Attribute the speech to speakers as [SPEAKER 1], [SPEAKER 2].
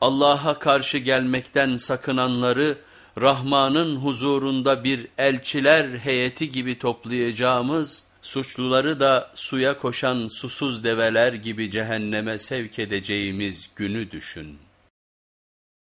[SPEAKER 1] Allah'a karşı gelmekten sakınanları Rahman'ın huzurunda bir elçiler heyeti gibi toplayacağımız, suçluları da suya koşan susuz develer gibi cehenneme sevk edeceğimiz günü düşün.''